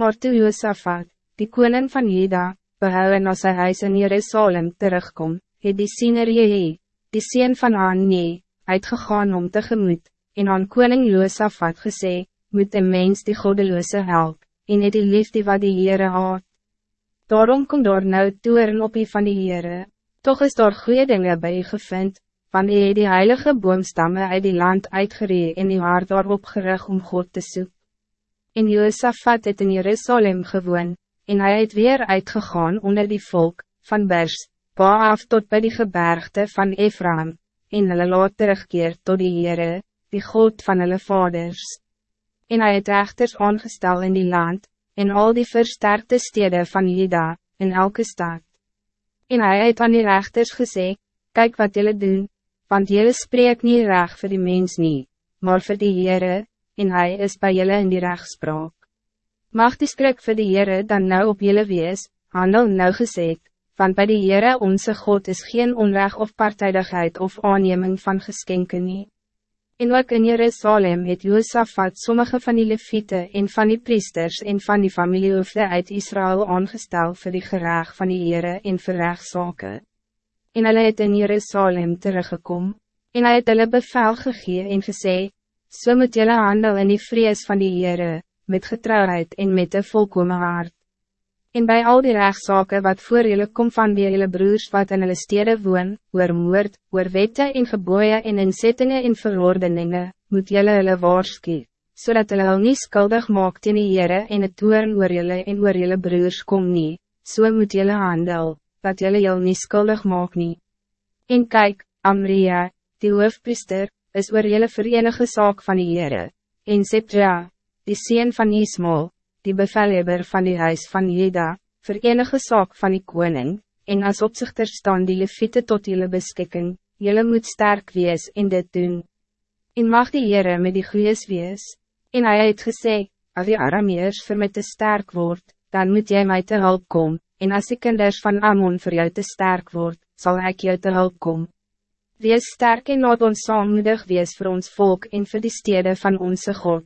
Maar toe Josaphat, die koning van Juda, behou na sy huis in Jerusalem terugkom, het die siener Jehe, die sien van Anne, uitgegaan om tegemoet, en aan koning Josaphat gesê, moet een mens die goddeloze help, en het die liefde wat die Heere haat. Daarom kom daar nou toeren op die van die Heere, toch is daar goede dingen bij je gevind, van die het die heilige boomstammen uit die land uitgeree en die hart daarop gerig om God te zoeken. En Josaphat het in Jerusalem gewoon, en hij het weer uitgegaan onder die volk, van Bers, pa af tot bij die gebergte van Ephraim, en hulle laat terugkeer tot die Heere, die God van hulle vaders. En hij het rechters aangestel in die land, en al die versterkte steden van Juda, in elke stad. En hij het aan die rechters gesê, kijk wat jullie doen, want jullie spreek niet recht voor die mens niet, maar voor die Heere, en hij is bij jullie in die rechtspraak. Mag die skrik vir die Heere dan nou op jullie wees, handel nou gezegd, want bij die Heere onze God is geen onrecht of partijdigheid of aanneming van geskenken nie. En ook in Jerusalem het Josaphat sommige van die leviete en van die priesters en van die familiehoofde uit Israël aangestel voor die geraag van die Heere en vir rechtsake. En hulle het in Jerusalem teruggekom, en hy het hulle bevel gegee en gesê, so moet julle handel in die vrees van die Heere, met getrouwheid en met een volkome hart. En bij al die rechtszaken wat voor jullie komt van die jullie broers wat in hulle stede woon, oor moord, oor wette en geboeien en inzettingen en verordeningen, moet jullie hulle waarskie, zodat hulle al nie skuldig maak in die Heere en het toeren oor jullie en oor jullie broers kom nie, so moet jullie handel, dat jullie al nie skuldig maak nie. En kijk, Amria, die hoofpriester, is oor jullie verenige zaak van die Heere, en Septra, die sien van Ismael, die bevelhebber van die huis van Jeda, voor enige zaak van die koning, en als opzichter staan die leviete tot jullie beschikking, jullie moet sterk wees in dit doen. En mag die Heere met die goeies wees, en hy het gesê, als die Arameers vir my te sterk wordt, dan moet jij mij te hulp kom, en als die kinders van Ammon voor jou te sterk wordt, zal ik jou te hulp kom. Wees sterk en laat ons saammoedig wees voor ons volk en voor die steden van onze God.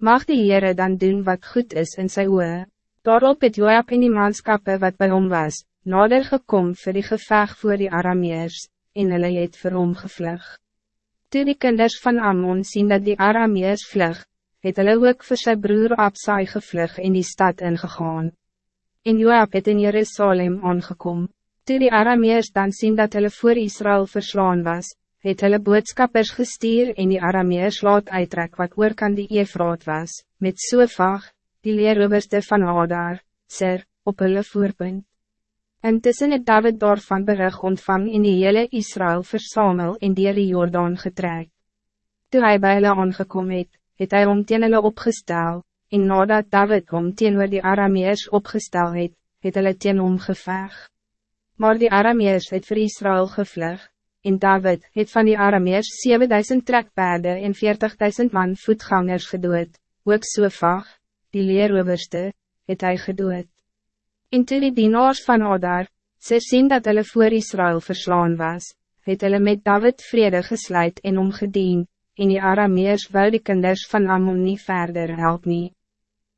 Mag die Heere dan doen wat goed is in sy oe. Daarop het Joab en die manskappe wat bij hom was, nader gekom vir die geveg voor die Arameers, en hulle het vir hom gevlug. Toe die kinders van Ammon sien dat die Arameers vlug, het hulle ook vir sy broer Absai gevlug in die stad ingegaan. En Joab het in Jerusalem aangekom. Toe die Arameers dan sien dat hulle voor Israël verslaan was, het hulle boodskappers gestuur en die Arameers laat uittrek wat oor kan die Efraat was, met Sofag, die leeroberste van Hadar, Sir, op hulle voorpunt. Intussen het David daarvan berig ontvang in die hele Israël versamel en dier die Jordaan getrek. Toe hy by hulle aangekom het, het hy om teen hulle opgestel, en nadat David om teenoor die Arameers opgestel het, het hulle teen hom geveg. Maar die Arameers het vir Israël gevlug, en David het van die Arameers 7000 trekpaarden en 40.000 man voetgangers gedood, ook Sofag, die leeroberste, het hij gedood. En toe die dienaars van Adar, sy sien dat hulle voor Israël verslaan was, het hulle met David vrede gesluit en omgedien, en die Arameers wou die kinders van Ammon nie verder help nie.